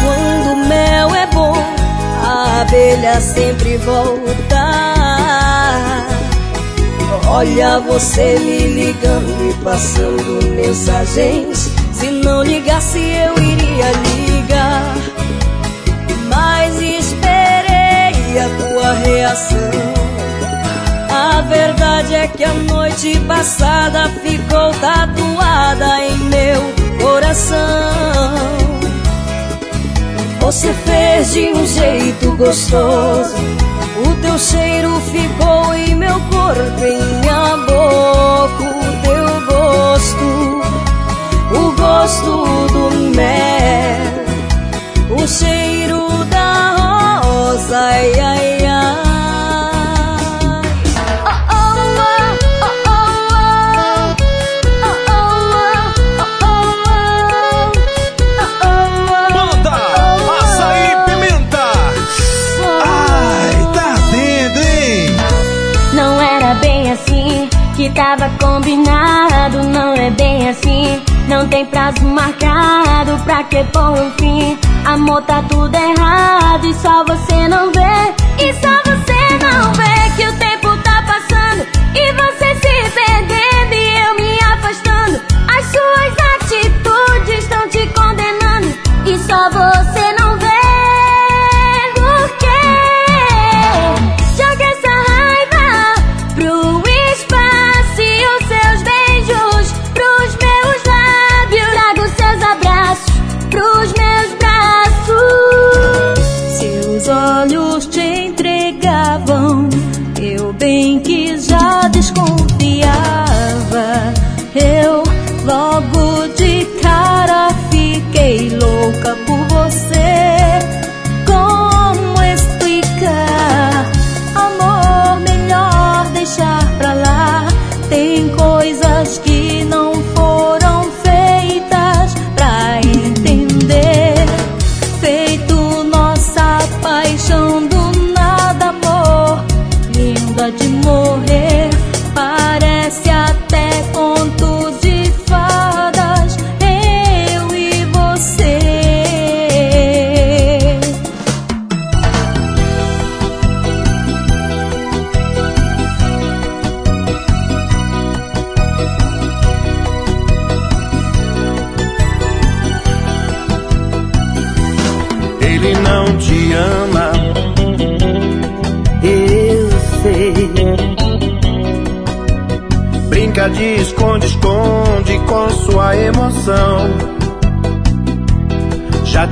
Quando o mel é bom, a abelha sempre volta. Olha você me ligando e passando mensagens. Se não ligasse, eu iria ligar. Mas esperei a tua reação. Verdade é que a noite passada ficou tatuada em meu coração. Você fez de um jeito gostoso. O teu cheiro ficou em meu corpo, em minha boca. O teu gosto, o gosto do mel, o cheiro da rosa. Ai, ai. Tava combinado, não é bem assim. Não tem prazo marcado pra que pôr um fim. Amor, tá tudo errado e só você não vê.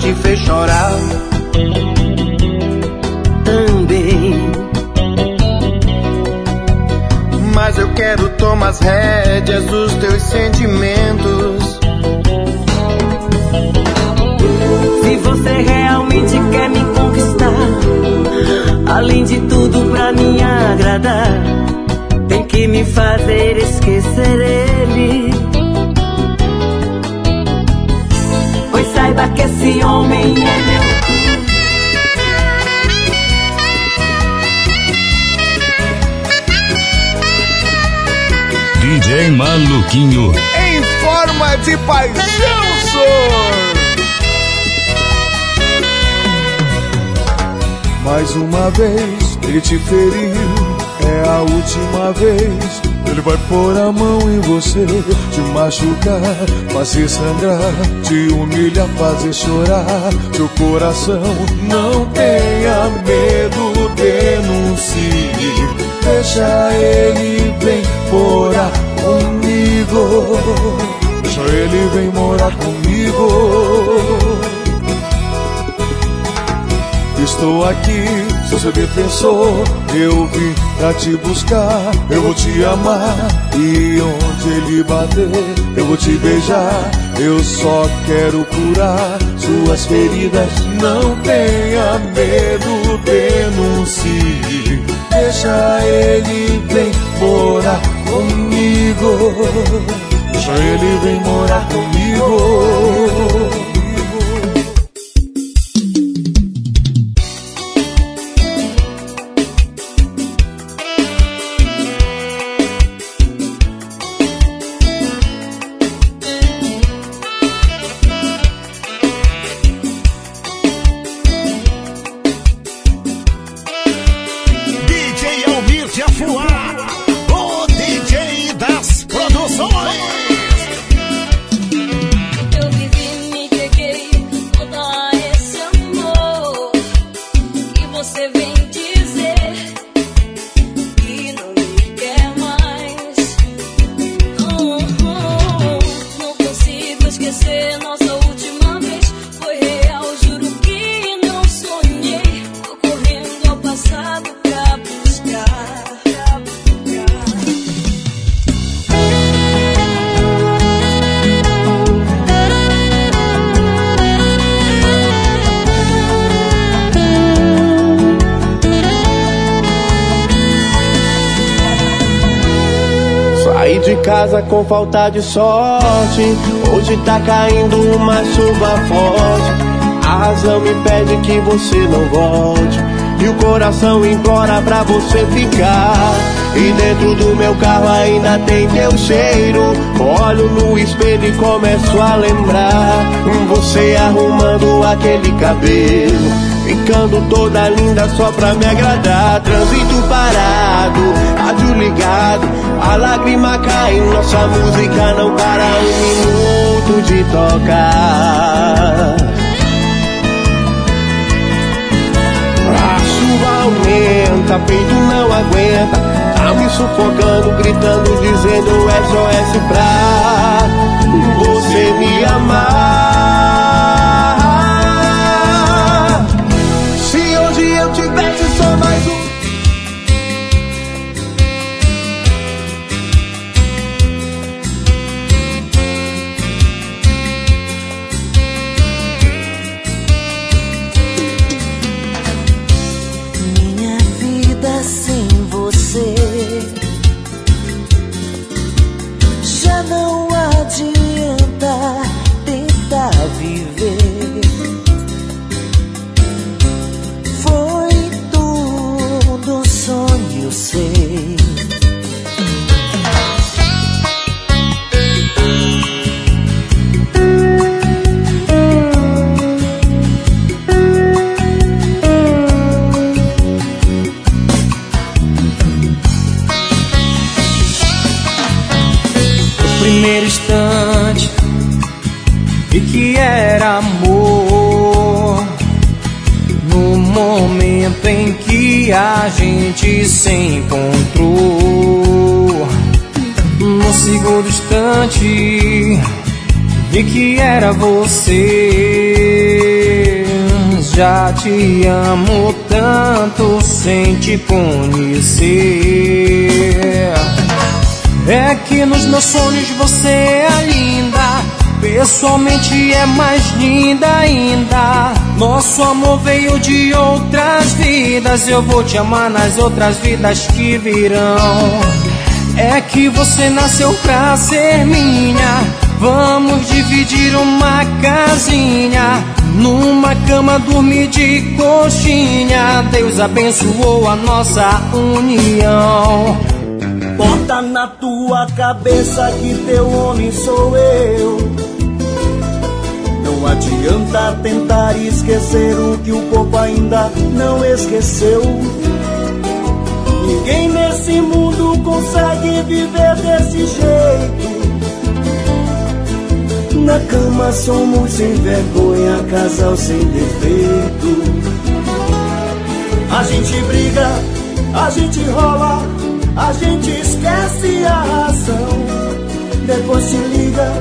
Te fez chorar também. Mas eu quero tomar as rédeas dos teus sentimentos. Se você realmente quer me conquistar, além de tudo pra me agradar, que me fazer esquecer ele. saiba que esse homem é meu. DJ Maluquinho. Em forma de paixão, senhor. Mais uma vez ele te feriu, é a última vez ele vai pôr a mão em você, te machucar, fazer sangrar, te humilhar, fazer chorar. Seu coração não tenha medo, denuncie. Deixa ele vem morar comigo. Deixa ele vem morar comigo. Estou aqui, seu defensor. Eu vim pra te buscar. Eu vou te amar. E onde ele bater, eu vou te beijar. Eu só quero curar suas feridas. Não tenha medo, denuncie. Deixa ele vem morar comigo. Deixa ele vem morar comigo. Casa com falta de sorte. Hoje tá caindo uma chuva forte. A razão me pede que você não volte. E o coração implora pra você ficar. E dentro do meu carro ainda tem teu cheiro. Olho no espelho e começo a lembrar. Você arrumando aquele cabelo. Ficando toda linda só pra me agradar. Trânsito parado, rádio ligado. A lágrima cai, nossa música não para um minuto de tocar. aumenta, peito não aguenta. Tá me sufocando, gritando, dizendo SOS pra você me amar. Gente se encontrou. No segundo instante, vi que era você. Já te amo tanto sem te conhecer. É que nos meus sonhos você é linda. Pessoalmente é mais linda ainda. Nosso amor veio de outras vidas. Eu vou te amar nas outras vidas que virão. É que você nasceu pra ser minha. Vamos dividir uma casinha. Numa cama dormir de coxinha. Deus abençoou a nossa união. Bota na tua cabeça que teu homem sou eu. Não adianta tentar esquecer o que o corpo ainda não esqueceu. Ninguém nesse mundo consegue viver desse jeito. Na cama somos sem vergonha, casal sem defeito. A gente briga, a gente rola, a gente esquece a razão. Depois se liga,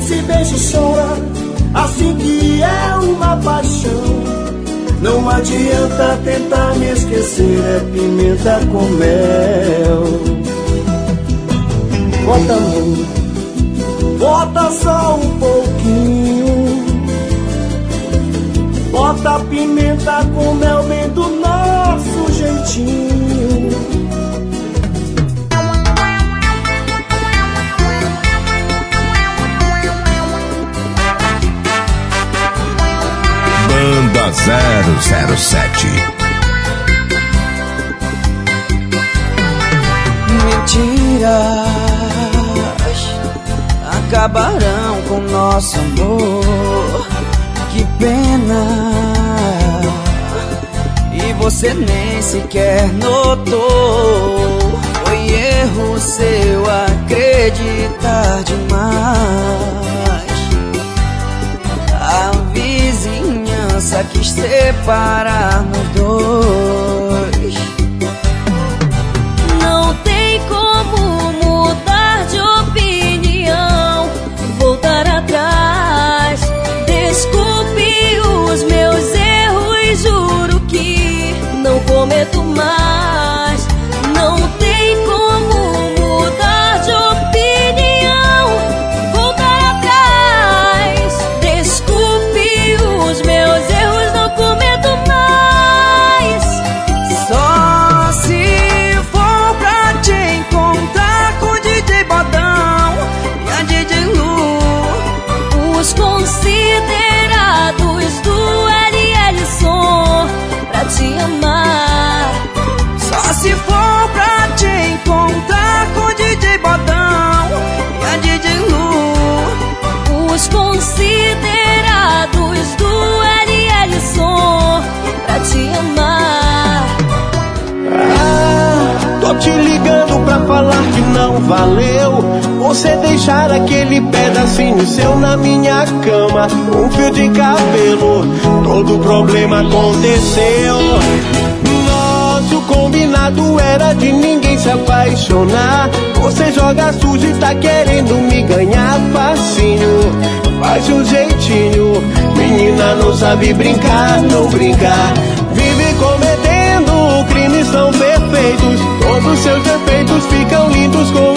se beija e chora assim que é uma paixão. Não adianta tentar me esquecer, é pimenta com mel. Bota muito, bota só um pouquinho. Bota pimenta com mel bem do nosso jeitinho. 007 Mentiras acabarão com nosso amor. Que pena. E você nem sequer notou. Foi erro seu acreditar demais. Vizinhança quis separar nós dois. desconsiderados do LL Som pra te amar. Ah, tô te ligando pra falar que não valeu. Você deixar aquele pedacinho seu na minha cama, um fio de cabelo, todo problema aconteceu. Nosso combinado era de ninguém se apaixonar. Você joga sujo e tá querendo me ganhar facinho. Faz um jeitinho, menina não sabe brincar, não brincar. Vive cometendo crimes tão perfeitos, todos seus defeitos ficam lindos com